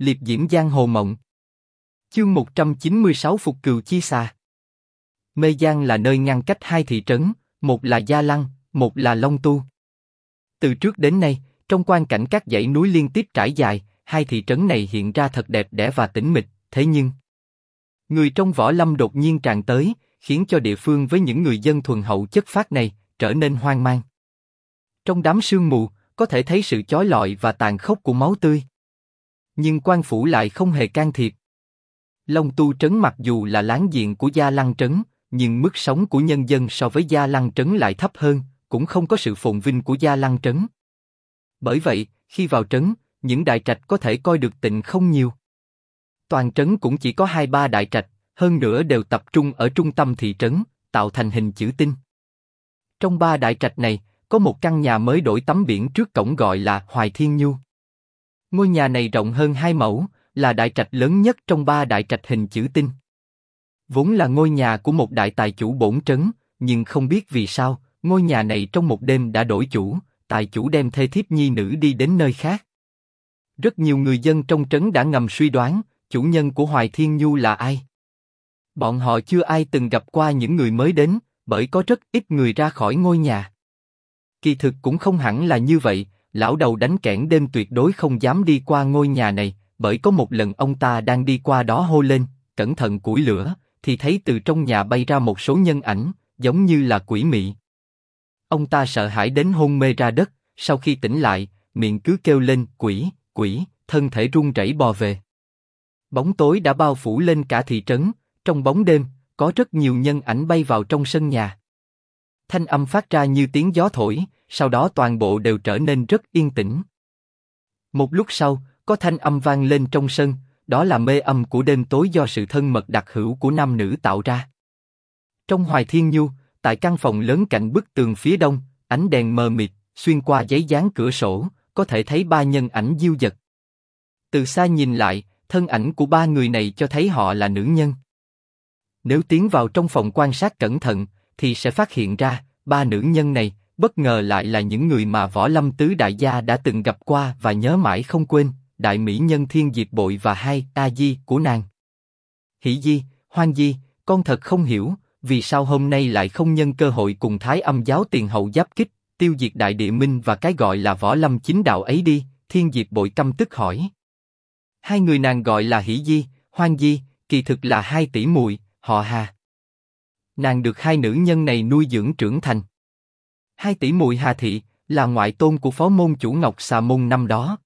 liệp diễm giang hồ mộng. Chương 196 Phục Cừu Chi Xà Mê Giang là nơi ngăn cách hai thị trấn, một là Gia Lăng, một là Long Tu. Từ trước đến nay, trong quan cảnh các dãy núi liên tiếp trải dài, hai thị trấn này hiện ra thật đẹp đẽ và tĩnh mịch, thế nhưng người trong võ lâm đột nhiên tràn tới, khiến cho địa phương với những người dân thuần hậu chất phát này trở nên hoang mang. Trong đám sương mù, có thể thấy sự chói lọi và tàn khốc của máu tươi. Nhưng quan phủ lại không hề can thiệp. Long Tu trấn mặc dù là láng giềng của Gia Lăng trấn, nhưng mức sống của nhân dân so với Gia Lăng trấn lại thấp hơn, cũng không có sự phồn vinh của Gia Lăng trấn. Bởi vậy, khi vào trấn, những đại trạch có thể coi được tịnh không nhiều. Toàn trấn cũng chỉ có hai ba đại trạch, hơn nữa đều tập trung ở trung tâm thị trấn, tạo thành hình chữ tinh. Trong ba đại trạch này, có một căn nhà mới đổi tấm biển trước cổng gọi là Hoài Thiên Nhu. Ngôi nhà này rộng hơn hai mẫu, là đại trạch lớn nhất trong ba đại trạch hình chữ tinh. Vốn là ngôi nhà của một đại tài chủ bổn trấn, nhưng không biết vì sao, ngôi nhà này trong một đêm đã đổi chủ, tài chủ đem thê thiếp nhi nữ đi đến nơi khác. Rất nhiều người dân trong trấn đã ngầm suy đoán, chủ nhân của Hoài Thiên Nhu là ai. Bọn họ chưa ai từng gặp qua những người mới đến, bởi có rất ít người ra khỏi ngôi nhà. Kỳ thực cũng không hẳn là như vậy, lão đầu đánh kẽn đêm tuyệt đối không dám đi qua ngôi nhà này, bởi có một lần ông ta đang đi qua đó hô lên, cẩn thận củi lửa, thì thấy từ trong nhà bay ra một số nhân ảnh, giống như là quỷ mị. Ông ta sợ hãi đến hôn mê ra đất, sau khi tỉnh lại, miệng cứ kêu lên quỷ, quỷ, thân thể run rẩy bò về. Bóng tối đã bao phủ lên cả thị trấn, trong bóng đêm, có rất nhiều nhân ảnh bay vào trong sân nhà. Thanh âm phát ra như tiếng gió thổi, sau đó toàn bộ đều trở nên rất yên tĩnh. Một lúc sau, có thanh âm vang lên trong sân, đó là mê âm của đêm tối do sự thân mật đặc hữu của nam nữ tạo ra. Trong Hoài Thiên Nhu, tại căn phòng lớn cạnh bức tường phía đông, ánh đèn mờ mịt xuyên qua giấy dán cửa sổ, có thể thấy ba nhân ảnh diêu dật. Từ xa nhìn lại, thân ảnh của ba người này cho thấy họ là nữ nhân. Nếu tiến vào trong phòng quan sát cẩn thận, thì sẽ phát hiện ra ba nữ nhân này bất ngờ lại là những người mà võ lâm tứ đại gia đã từng gặp qua và nhớ mãi không quên, đại mỹ nhân thiên diệp bội và hai a di của nàng. Hỷ di, hoan di, con thật không hiểu vì sao hôm nay lại không nhân cơ hội cùng thái âm giáo tiền hậu giáp kích, tiêu diệt đại địa minh và cái gọi là võ lâm chính đạo ấy đi. Thiên diệp bội căm tức hỏi. Hai người nàng gọi là hỷ di, hoan di, kỳ thực là hai tỷ muội, họ Hà. Nàng được hai nữ nhân này nuôi dưỡng trưởng thành. Hai tỷ muội Hà Thị là ngoại tôn của phó môn chủ Ngọc Xà Môn năm đó.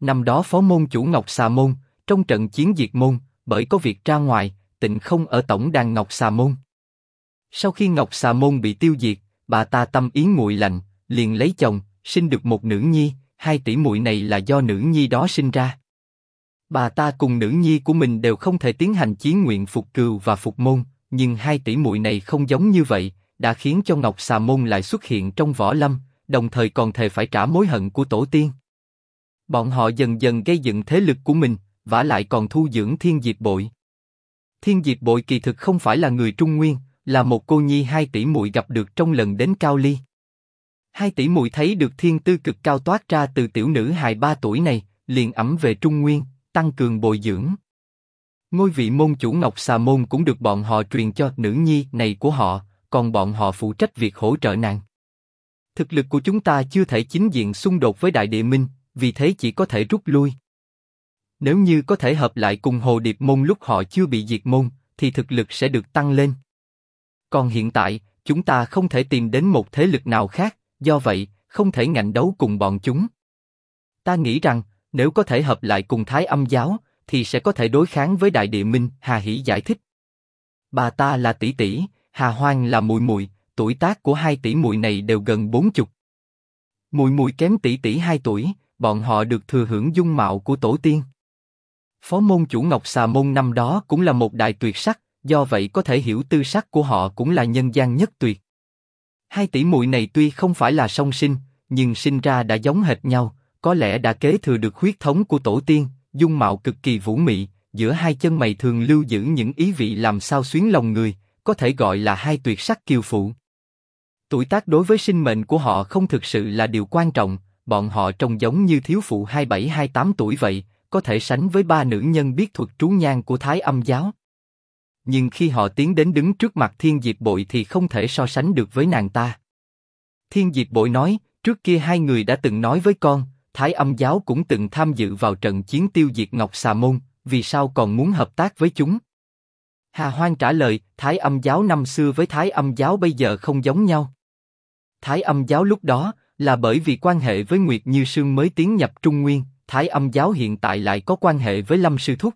Năm đó phó môn chủ Ngọc Xà Môn trong trận chiến diệt môn bởi có việc ra ngoài, tịnh không ở tổng đàn Ngọc Xà Môn. Sau khi Ngọc Xà Môn bị tiêu diệt, bà ta tâm ý nguội lạnh, liền lấy chồng, sinh được một nữ nhi. Hai tỷ muội này là do nữ nhi đó sinh ra. Bà ta cùng nữ nhi của mình đều không thể tiến hành chiến nguyện phục cừu và phục môn, nhưng hai tỷ muội này không giống như vậy, đã khiến cho Ngọc Xà Môn lại xuất hiện trong võ lâm, đồng thời còn thề phải trả mối hận của tổ tiên. Bọn họ dần dần gây dựng thế lực của mình, và lại còn thu dưỡng Thiên Diệp Bội. Thiên Diệp Bội kỳ thực không phải là người Trung Nguyên, là một cô nhi hai tỷ muội gặp được trong lần đến Cao Ly. Hai tỷ muội thấy được thiên tư cực cao toát ra từ tiểu nữ hài ba tuổi này, liền ẩm về Trung Nguyên, tăng cường bồi dưỡng. Ngôi vị môn chủ Ngọc Xà Môn cũng được bọn họ truyền cho nữ nhi này của họ, còn bọn họ phụ trách việc hỗ trợ nàng. Thực lực của chúng ta chưa thể chính diện xung đột với Đại Địa Minh, vì thế chỉ có thể rút lui. Nếu như có thể hợp lại cùng Hồ Điệp Môn lúc họ chưa bị diệt môn, thì thực lực sẽ được tăng lên. Còn hiện tại, chúng ta không thể tìm đến một thế lực nào khác, do vậy, không thể ngạnh đấu cùng bọn chúng. Ta nghĩ rằng, nếu có thể hợp lại cùng Thái Âm giáo, thì sẽ có thể đối kháng với Đại Địa Minh. Hà Hỷ giải thích. Bà ta là tỷ tỷ, Hà Hoang là mùi mùi, tuổi tác của hai tỷ muội này đều gần bốn chục. Mùi mùi kém tỷ tỷ hai tuổi, bọn họ được thừa hưởng dung mạo của tổ tiên. Phó môn chủ Ngọc Xà môn năm đó cũng là một đại tuyệt sắc, do vậy có thể hiểu tư sắc của họ cũng là nhân gian nhất tuyệt. Hai tỷ muội này tuy không phải là song sinh, nhưng sinh ra đã giống hệt nhau, có lẽ đã kế thừa được huyết thống của tổ tiên, dung mạo cực kỳ vũ mị, giữa hai chân mày thường lưu giữ những ý vị làm sao xuyến lòng người, có thể gọi là hai tuyệt sắc kiều phụ. Tuổi tác đối với sinh mệnh của họ không thực sự là điều quan trọng, bọn họ trông giống như thiếu phụ 27-28 tuổi vậy, có thể sánh với ba nữ nhân biết thuật trú nhang của Thái Âm giáo. Nhưng khi họ tiến đến đứng trước mặt Thiên Diệp Bội thì không thể so sánh được với nàng ta. Thiên Diệp Bội nói, trước kia hai người đã từng nói với con, Thái Âm giáo cũng từng tham dự vào trận chiến tiêu diệt Ngọc Xà Môn, vì sao còn muốn hợp tác với chúng? Hà Hoan trả lời, Thái Âm giáo năm xưa với Thái Âm giáo bây giờ không giống nhau. Thái Âm giáo lúc đó là bởi vì quan hệ với Nguyệt Như Sương mới tiến nhập Trung Nguyên, Thái Âm giáo hiện tại lại có quan hệ với Lâm Sư Thúc.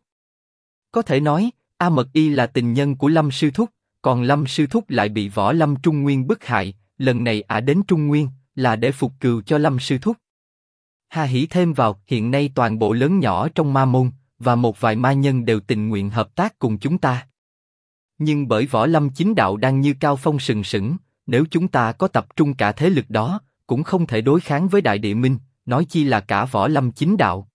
Có thể nói, A Mật Y là tình nhân của Lâm Sư Thúc, còn Lâm Sư Thúc lại bị Võ Lâm Trung Nguyên bức hại, lần này ả đến Trung Nguyên là để phục cừu cho Lâm Sư Thúc. Hà Hỷ thêm vào, hiện nay toàn bộ lớn nhỏ trong ma môn và một vài ma nhân đều tình nguyện hợp tác cùng chúng ta. Nhưng bởi võ lâm chính đạo đang như cao phong sừng sững, nếu chúng ta có tập trung cả thế lực đó, cũng không thể đối kháng với đại địa minh, nói chi là cả võ lâm chính đạo.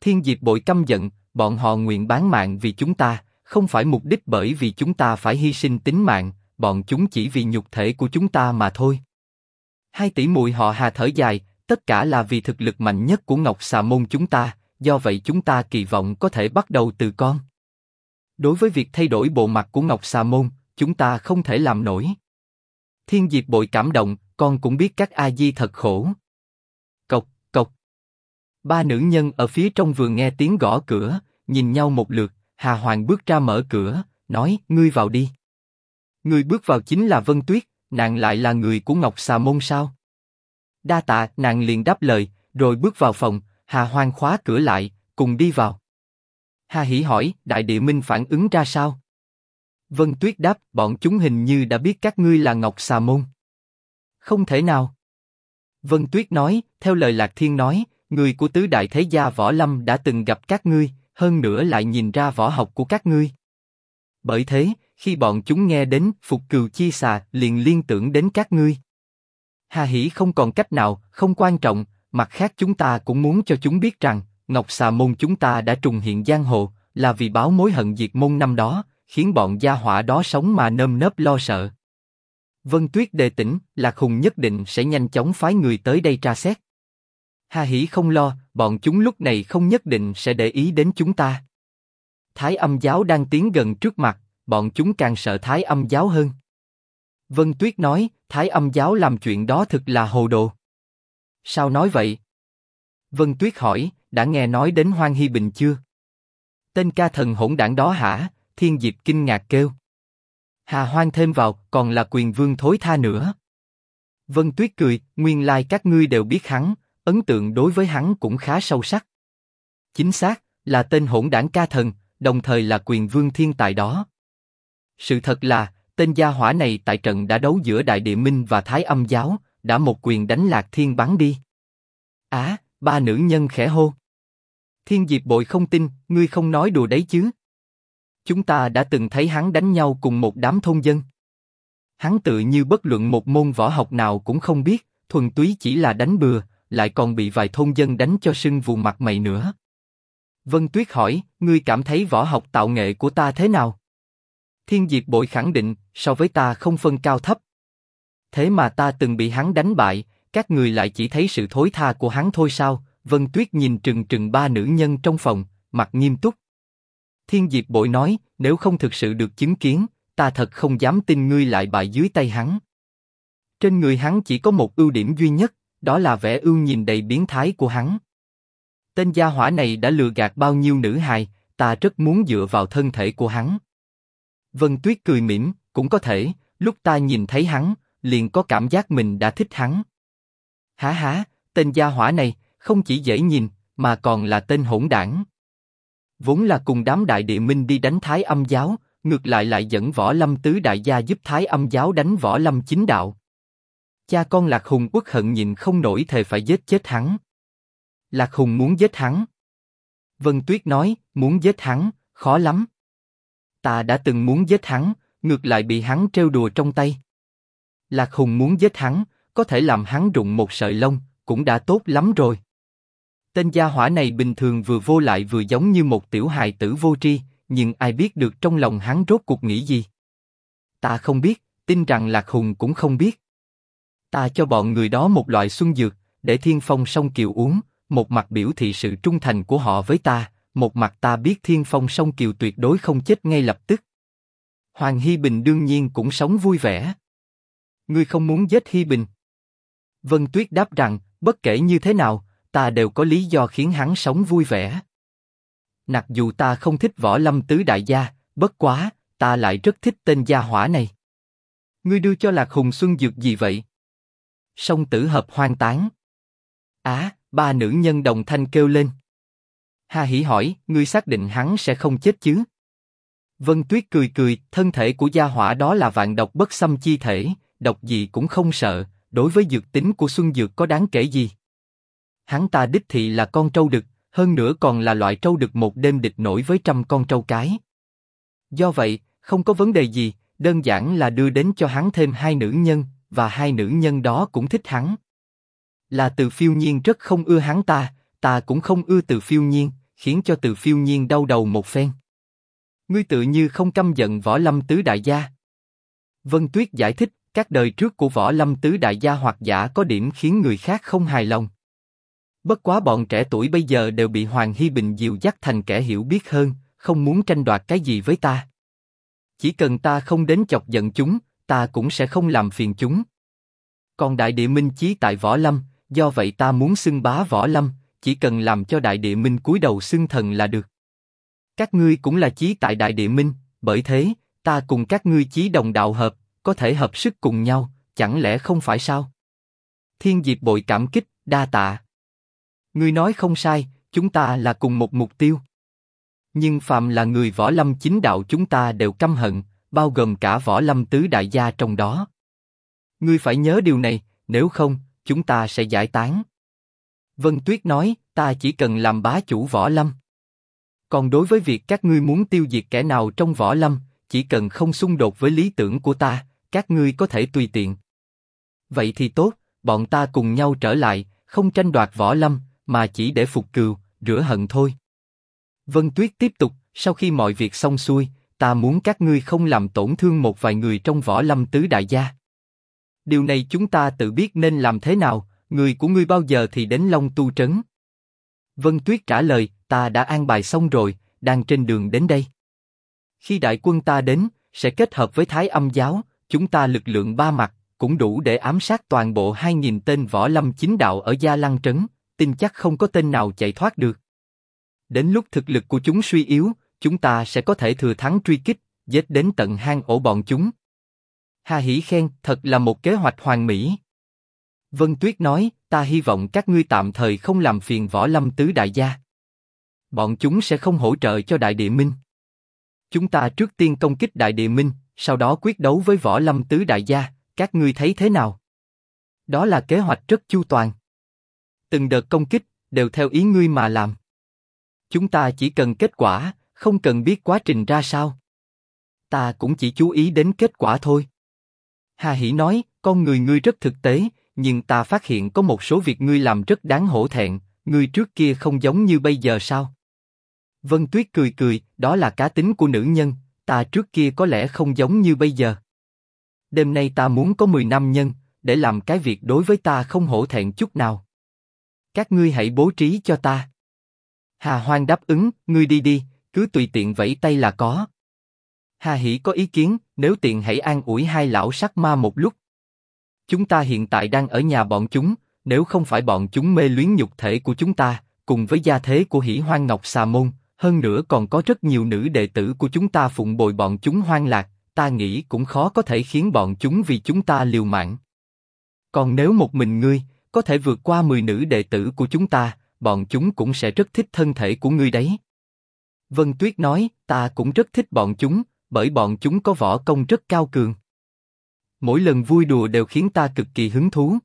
Thiên Diệp bội căm giận, bọn họ nguyện bán mạng vì chúng ta, không phải mục đích bởi vì chúng ta phải hy sinh tính mạng, bọn chúng chỉ vì nhục thể của chúng ta mà thôi. Hai tỷ muội họ Hà thở dài, tất cả là vì thực lực mạnh nhất của Ngọc Xà môn chúng ta, do vậy chúng ta kỳ vọng có thể bắt đầu từ con. Đối với việc thay đổi bộ mặt của Ngọc Xà môn, chúng ta không thể làm nổi. Thiên Diệp bội cảm động, con cũng biết các a di thật khổ. Cộc, cộc. Ba nữ nhân ở phía trong vườn nghe tiếng gõ cửa, nhìn nhau một lượt, Hà Hoàng bước ra mở cửa, nói, ngươi vào đi. Người bước vào chính là Vân Tuyết, nàng lại là người của Ngọc Xà Môn sao? Đa tạ, nàng liền đáp lời, rồi bước vào phòng, Hà Hoàng khóa cửa lại, cùng đi vào. Hà Hỷ hỏi, Đại Địa Minh phản ứng ra sao? Vân Tuyết đáp, bọn chúng hình như đã biết các ngươi là Ngọc Xà Môn. Không thể nào. Vân Tuyết nói, theo lời Lạc Thiên nói, người của tứ đại thế gia võ lâm đã từng gặp các ngươi, hơn nữa lại nhìn ra võ học của các ngươi. Bởi thế, khi bọn chúng nghe đến phục cừu chi xà, liền liên tưởng đến các ngươi. Hà Hỷ không còn cách nào, không quan trọng. Mặt khác chúng ta cũng muốn cho chúng biết rằng Ngọc Xà môn chúng ta đã trùng hiện giang hồ, là vì báo mối hận diệt môn năm đó, khiến bọn gia hỏa đó sống mà nơm nớp lo sợ. Vân Tuyết đề tỉnh, Lạc Hùng nhất định sẽ nhanh chóng phái người tới đây tra xét. Hà Hỷ không lo, bọn chúng lúc này không nhất định sẽ để ý đến chúng ta. Thái âm giáo đang tiến gần trước mặt, bọn chúng càng sợ Thái âm giáo hơn. Vân Tuyết nói, Thái âm giáo làm chuyện đó thực là hồ đồ. Sao nói vậy? Vân Tuyết hỏi, đã nghe nói đến Hoang Hy Bình chưa? Tên ca thần hỗn đảng đó hả? Thiên Diệp kinh ngạc kêu. Hà Hoang thêm vào, còn là quyền vương thối tha nữa. Vân Tuyết cười, nguyên lai các ngươi đều biết hắn, ấn tượng đối với hắn cũng khá sâu sắc. Chính xác, là tên hỗn đảng ca thần, đồng thời là quyền vương thiên tài đó. Sự thật là, tên gia hỏa này tại trận đã đấu giữa Đại Địa Minh và Thái Âm Giáo, đã một quyền đánh lạc thiên bắn đi. Á, ba nữ nhân khẽ hô. Thiên Diệp bội không tin, ngươi không nói đùa đấy chứ? Chúng ta đã từng thấy hắn đánh nhau cùng một đám thôn dân. Hắn tự như bất luận một môn võ học nào cũng không biết, thuần túy chỉ là đánh bừa, lại còn bị vài thôn dân đánh cho sưng vù mặt mày nữa. Vân Tuyết hỏi, ngươi cảm thấy võ học tạo nghệ của ta thế nào? Thiên Diệp Bội khẳng định, so với ta không phân cao thấp. Thế mà ta từng bị hắn đánh bại, các người lại chỉ thấy sự thối tha của hắn thôi sao? Vân Tuyết nhìn trừng trừng ba nữ nhân trong phòng, mặt nghiêm túc. Thiên Diệp Bội nói, nếu không thực sự được chứng kiến, ta thật không dám tin ngươi lại bại dưới tay hắn. Trên người hắn chỉ có một ưu điểm duy nhất, đó là vẻ ưu nhìn đầy biến thái của hắn. Tên gia hỏa này đã lừa gạt bao nhiêu nữ hài, ta rất muốn dựa vào thân thể của hắn. Vân Tuyết cười mỉm, cũng có thể, lúc ta nhìn thấy hắn, liền có cảm giác mình đã thích hắn. Hả hả, tên gia hỏa này, không chỉ dễ nhìn, mà còn là tên hỗn đảng. Vốn là cùng đám đại địa minh đi đánh thái âm giáo, ngược lại lại dẫn võ lâm tứ đại gia giúp thái âm giáo đánh võ lâm chính đạo. Cha con Lạc Hùng quốc hận nhìn không nổi thề phải giết chết hắn. Lạc Hùng muốn giết hắn. Vân Tuyết nói, muốn giết hắn, khó lắm. Ta đã từng muốn giết hắn, ngược lại bị hắn trêu đùa trong tay. Lạc Hùng muốn giết hắn, có thể làm hắn rụng một sợi lông, cũng đã tốt lắm rồi. Tên gia hỏa này bình thường vừa vô lại vừa giống như một tiểu hài tử vô tri, nhưng ai biết được trong lòng hắn rốt cuộc nghĩ gì? Ta không biết, tin rằng Lạc Hùng cũng không biết. Ta cho bọn người đó một loại xuân dược, để Thiên Phong song kiều uống, một mặt biểu thị sự trung thành của họ với ta, một mặt ta biết Thiên Phong Song Kiều tuyệt đối không chết ngay lập tức. Hoàng Hi Bình đương nhiên cũng sống vui vẻ. Ngươi không muốn giết Hi Bình. Vân Tuyết đáp rằng, bất kể như thế nào, ta đều có lý do khiến hắn sống vui vẻ. Nặc dù ta không thích võ lâm tứ đại gia, bất quá, ta lại rất thích tên gia hỏa này. Ngươi đưa cho Lạc Hùng Xuân dược gì vậy? Song tử hợp hoang tán. Á, ba nữ nhân đồng thanh kêu lên. Hà Hỷ hỏi, ngươi xác định hắn sẽ không chết chứ? Vân Tuyết cười cười, thân thể của gia hỏa đó là vạn độc bất xâm chi thể, độc gì cũng không sợ, đối với dược tính của Xuân Dược có đáng kể gì? Hắn ta đích thị là con trâu đực, hơn nữa còn là loại trâu đực một đêm địch nổi với trăm con trâu cái. Do vậy, không có vấn đề gì, đơn giản là đưa đến cho hắn thêm hai nữ nhân, và hai nữ nhân đó cũng thích hắn. Là từ phiêu nhiên rất không ưa hắn ta, ta cũng không ưa từ phiêu nhiên, khiến cho từ phiêu nhiên đau đầu một phen. Ngươi tự như không căm giận võ lâm tứ đại gia. Vân Tuyết giải thích, các đời trước của võ lâm tứ đại gia hoặc giả có điểm khiến người khác không hài lòng. Bất quá bọn trẻ tuổi bây giờ đều bị Hoàng Hy Bình dìu dắt thành kẻ hiểu biết hơn, không muốn tranh đoạt cái gì với ta. Chỉ cần ta không đến chọc giận chúng, ta cũng sẽ không làm phiền chúng. Còn Đại Địa Minh chí tại Võ Lâm, do vậy ta muốn xưng bá Võ Lâm, chỉ cần làm cho Đại Địa Minh cúi đầu xưng thần là được. Các ngươi cũng là chí tại Đại Địa Minh, bởi thế, ta cùng các ngươi chí đồng đạo hợp, có thể hợp sức cùng nhau, chẳng lẽ không phải sao? Thiên Diệp bội cảm kích, đa tạ. Ngươi nói không sai, chúng ta là cùng một mục tiêu. Nhưng phạm là người võ lâm chính đạo chúng ta đều căm hận, bao gồm cả võ lâm tứ đại gia trong đó. Ngươi phải nhớ điều này, nếu không, chúng ta sẽ giải tán. Vân Tuyết nói, ta chỉ cần làm bá chủ võ lâm. Còn đối với việc các ngươi muốn tiêu diệt kẻ nào trong võ lâm, chỉ cần không xung đột với lý tưởng của ta, các ngươi có thể tùy tiện. Vậy thì tốt, bọn ta cùng nhau trở lại, không tranh đoạt võ lâm, mà chỉ để phục cừu, rửa hận thôi. Vân Tuyết tiếp tục, sau khi mọi việc xong xuôi, ta muốn các ngươi không làm tổn thương một vài người trong võ lâm tứ đại gia. Điều này chúng ta tự biết nên làm thế nào, người của ngươi bao giờ thì đến Long Tu Trấn? Vân Tuyết trả lời, ta đã an bài xong rồi, đang trên đường đến đây. Khi đại quân ta đến, sẽ kết hợp với Thái Âm giáo, chúng ta lực lượng ba mặt, cũng đủ để ám sát toàn bộ 2.000 tên võ lâm chính đạo ở Gia Lăng Trấn, tin chắc không có tên nào chạy thoát được. Đến lúc thực lực của chúng suy yếu, chúng ta sẽ có thể thừa thắng truy kích, giết đến tận hang ổ bọn chúng. Hà Hỷ khen, thật là một kế hoạch hoàn mỹ. Vân Tuyết nói, ta hy vọng các ngươi tạm thời không làm phiền võ lâm tứ đại gia. Bọn chúng sẽ không hỗ trợ cho đại địa minh. Chúng ta trước tiên công kích đại địa minh, sau đó quyết đấu với võ lâm tứ đại gia, các ngươi thấy thế nào? Đó là kế hoạch rất chu toàn. Từng đợt công kích đều theo ý ngươi mà làm. Chúng ta chỉ cần kết quả, không cần biết quá trình ra sao. Ta cũng chỉ chú ý đến kết quả thôi. Hà Hỷ nói, con người ngươi rất thực tế, nhưng ta phát hiện có một số việc ngươi làm rất đáng hổ thẹn, ngươi trước kia không giống như bây giờ sao? Vân Tuyết cười cười, đó là cá tính của nữ nhân, ta trước kia có lẽ không giống như bây giờ. Đêm nay ta muốn có 10 năm nhân, để làm cái việc đối với ta không hổ thẹn chút nào. Các ngươi hãy bố trí cho ta. Hà Hoang đáp ứng, ngươi đi đi, cứ tùy tiện vẫy tay là có. Hà Hỷ có ý kiến, nếu tiện hãy an ủi hai lão sắc ma một lúc. Chúng ta hiện tại đang ở nhà bọn chúng, nếu không phải bọn chúng mê luyến nhục thể của chúng ta, cùng với gia thế của Hỷ Hoang Ngọc Xà Môn, hơn nữa còn có rất nhiều nữ đệ tử của chúng ta phụng bồi bọn chúng hoang lạc, ta nghĩ cũng khó có thể khiến bọn chúng vì chúng ta liều mạng. Còn nếu một mình ngươi, có thể vượt qua 10 nữ đệ tử của chúng ta, bọn chúng cũng sẽ rất thích thân thể của ngươi đấy. Vân Tuyết nói, ta cũng rất thích bọn chúng, bởi bọn chúng có võ công rất cao cường. Mỗi lần vui đùa đều khiến ta cực kỳ hứng thú.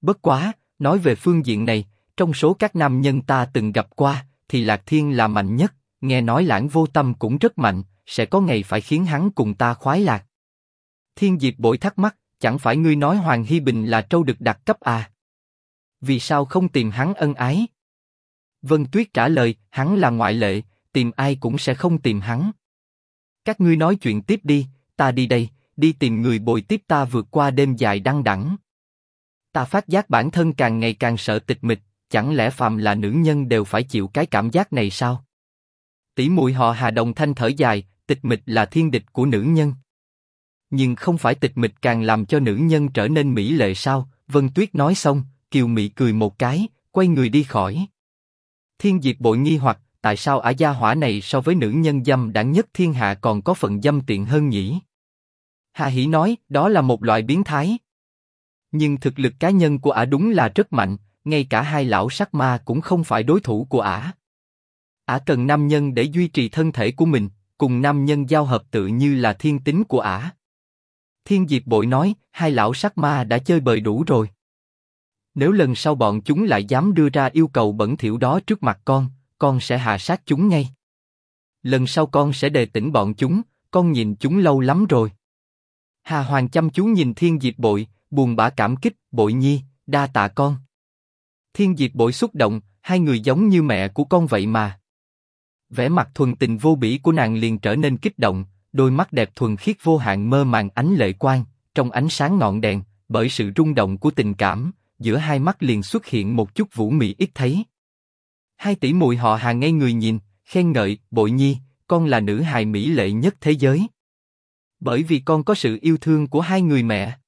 Bất quá, nói về phương diện này, trong số các nam nhân ta từng gặp qua, thì Lạc Thiên là mạnh nhất, nghe nói lãng vô tâm cũng rất mạnh, sẽ có ngày phải khiến hắn cùng ta khoái lạc. Thiên Diệp bội thắc mắc, chẳng phải ngươi nói Hoàng Hy Bình là trâu được đặc cấp à? Vì sao không tìm hắn ân ái? Vân Tuyết trả lời, hắn là ngoại lệ, tìm ai cũng sẽ không tìm hắn. Các ngươi nói chuyện tiếp đi, ta đi đây, đi tìm người bồi tiếp ta vượt qua đêm dài đăng đẳng. Ta phát giác bản thân càng ngày càng sợ tịch mịch, chẳng lẽ phàm là nữ nhân đều phải chịu cái cảm giác này sao? Tỷ muội họ Hà Đồng Thanh thở dài, tịch mịch là thiên địch của nữ nhân. Nhưng không phải tịch mịch càng làm cho nữ nhân trở nên mỹ lệ sao? Vân Tuyết nói xong, Kiều Mỹ cười một cái, quay người đi khỏi. Thiên Diệp bội nghi hoặc, tại sao ả gia hỏa này so với nữ nhân dâm đẳng nhất thiên hạ còn có phần dâm tiện hơn nhỉ? Hà Hỷ nói, đó là một loại biến thái. Nhưng thực lực cá nhân của ả đúng là rất mạnh, ngay cả hai lão sắc ma cũng không phải đối thủ của ả. Ả cần nam nhân để duy trì thân thể của mình, cùng nam nhân giao hợp tự như là thiên tính của ả. Thiên Diệp Bội nói, hai lão sắc ma đã chơi bời đủ rồi. Nếu lần sau bọn chúng lại dám đưa ra yêu cầu bẩn thỉu đó trước mặt con, con sẽ hạ sát chúng ngay. Lần sau con sẽ đề tỉnh bọn chúng, con nhìn chúng lâu lắm rồi. Hà Hoàng chăm chú nhìn Thiên Diệp Bội, buồn bã cảm kích, Bội Nhi, đa tạ con. Thiên Diệp Bội xúc động, hai người giống như mẹ của con vậy mà. Vẻ mặt thuần tình vô bỉ của nàng liền trở nên kích động, đôi mắt đẹp thuần khiết vô hạn mơ màng ánh lệ quang, trong ánh sáng ngọn đèn, bởi sự rung động của tình cảm, giữa hai mắt liền xuất hiện một chút vũ mị ít thấy. Hai tỷ muội họ hàng ngay người nhìn, khen ngợi, bội nhi, con là nữ hài mỹ lệ nhất thế giới. Bởi vì con có sự yêu thương của hai người mẹ.